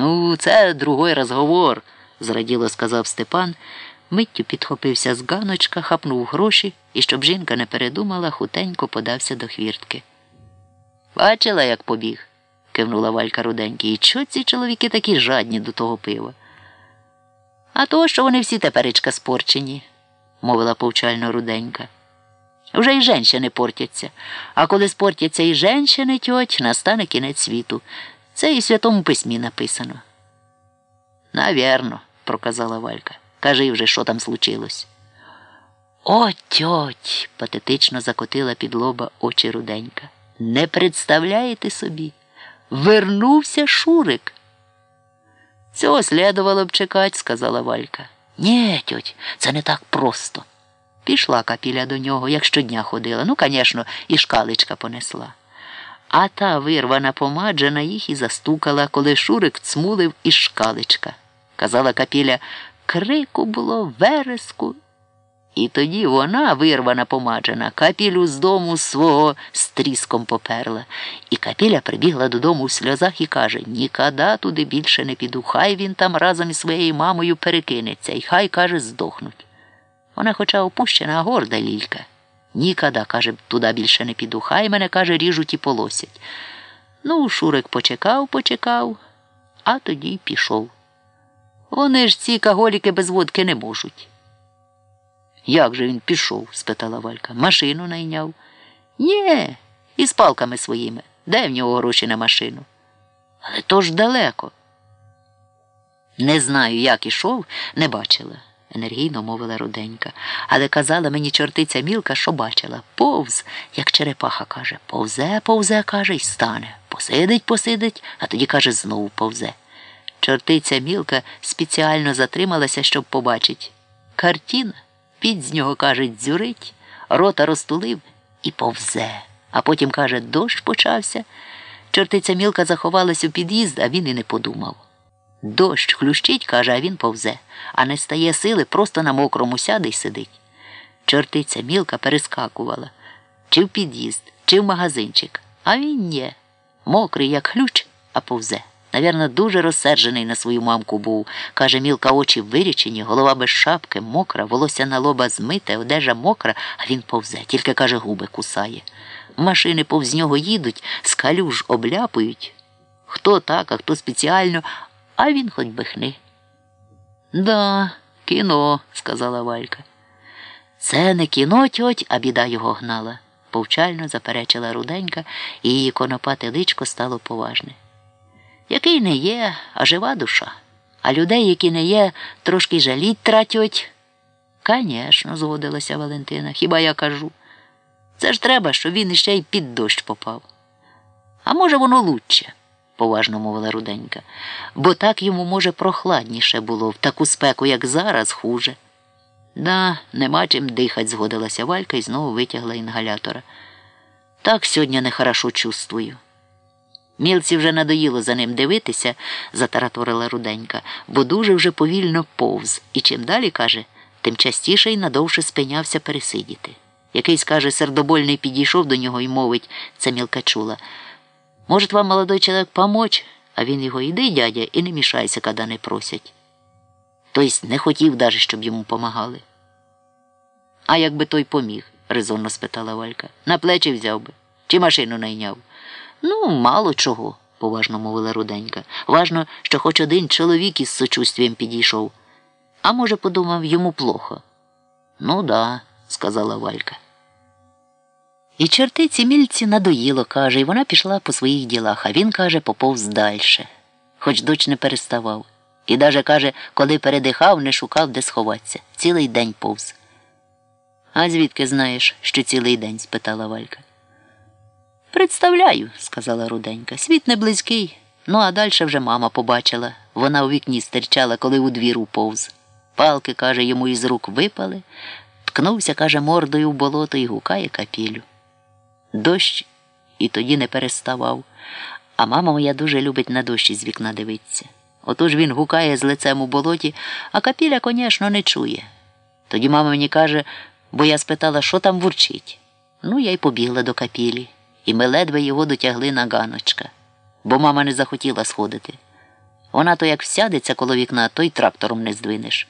Ну, це другой розговор, зраділо сказав Степан. Миттю підхопився з ганочка, хапнув гроші і, щоб жінка не передумала, хутенько подався до хвіртки. Бачила, як побіг, кивнула Валька руденький. І чого ці чоловіки такі жадні до того пива? А то, що вони всі теперечка спорчені, мовила повчально руденька. Вже й женщини портяться, а коли спортяться і женщини, тьоть, настане кінець світу. Це і Святому Письмі написано. Навірно, проказала Валька. Кажи вже, що там случилось. О, тьоть, патетично закотила під лоба очі руденька. Не представляєте собі? Вернувся Шурик. Цього слідувало б чекать, сказала Валька. Нє, тьоть, це не так просто. Пішла капіля до нього, як щодня ходила. Ну, звісно, і шкаличка понесла. А та вирвана помаджена їх і застукала, коли Шурик цмулив із шкаличка. Казала капіля, крику було, вереску. І тоді вона, вирвана помаджена, капілю з дому свого з тріском поперла. І капіля прибігла додому в сльозах і каже Нікада туди більше не піду. Хай він там разом із своєю мамою перекинеться, і хай, каже, здохнуть. Вона, хоча опущена, а горда лілька. Нікада, каже, туди більше не піду. Хай мене, каже, ріжуть і полосять. Ну, Шурик почекав, почекав, а тоді й пішов. Вони ж ці каголіки без водки не можуть. Як же він пішов? спитала Валька. Машину найняв. Нє, із палками своїми. Де в нього гроші на машину? Але то ж далеко. Не знаю, як ішов, не бачила, енергійно мовила руденька. Але казала мені чортиця мілка, що бачила. Повз, як черепаха каже, повзе, повзе, каже, і стане. Посидить, посидить, а тоді, каже, знову повзе. Чортиця мілка спеціально затрималася, щоб побачить. Картина. Під з нього, каже, дзюрить, рота розтулив і повзе. А потім, каже, дощ почався. Чортиця мілка заховалась у під'їзд, а він і не подумав. Дощ хлющить, каже, а він повзе, а не стає сили, просто на мокрому сяде й сидить. Чортиця мілка перескакувала чи в під'їзд, чи в магазинчик, а він ні. Мокрий, як хлюч, а повзе. Навірно, дуже розсержений на свою мамку був. Каже, мілка очі вирічені, голова без шапки, мокра, волосся на лоба змите, одежа мокра, а він повзе, тільки, каже, губи кусає. Машини повз нього їдуть, скалюж обляпують. Хто так, а хто спеціально, а він хоч би хни. Да, кіно, сказала Валька. Це не кіно, тьоть, а біда його гнала, повчально заперечила руденька, і її конопате личко стало поважне який не є, а жива душа. А людей, які не є, трошки жаліть тратять. Конечно, згодилася Валентина. Хіба я кажу? Це ж треба, щоб він іще й під дощ попав. А може, воно лучше, поважно мовила руденька, бо так йому, може, прохладніше було, в таку спеку, як зараз, хуже. Да, нема чим дихать, згодилася Валька і знову витягла інгалятора. Так сьогодні нехорошо чувствую. Мілці вже надоїло за ним дивитися, затараторила руденька, бо дуже вже повільно повз, і чим далі, каже, тим частіше й надовше спинявся пересидіти. Якийсь, каже, сердобольний підійшов до нього і мовить, це мілка Може, вам, молодой чоловік, помочь? А він його іди, дядя, і не мішайся, коли не просять. Тобто не хотів даже, щоб йому помагали. А як би той поміг? резонно спитала Валька. На плечі взяв би, чи машину найняв? Ну, мало чого, поважно мовила руденька. Важно, що хоч один чоловік із сочувствієм підійшов. А може, подумав, йому плохо. Ну да, сказала Валька. І чертиці мільці надоїло, каже, і вона пішла по своїх ділах, а він, каже, поповз дальше. Хоч доч не переставав. І даже, каже, коли передихав, не шукав, де сховатися. Цілий день повз. А звідки знаєш, що цілий день? спитала Валька. Представляю, сказала руденька. Світ не близький. Ну, а далі вже мама побачила. Вона у вікні стирчала, коли у двір уповз. Палки, каже, йому із рук випали, ткнувся, каже, мордою в болото і гукає капілю. Дощ і тоді не переставав. А мама моя дуже любить на дощі з вікна дивитися. Отож він гукає з лицем у болоті, а капіля, звісно, не чує. Тоді мама мені каже, бо я спитала, що там вурчить. Ну, я й побігла до капілі і ми ледве його дотягли на ганочка, бо мама не захотіла сходити. Вона то як всядеться коло вікна, то й трактором не здвинеш.